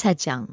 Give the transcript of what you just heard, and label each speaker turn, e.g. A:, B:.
A: 蔡讲。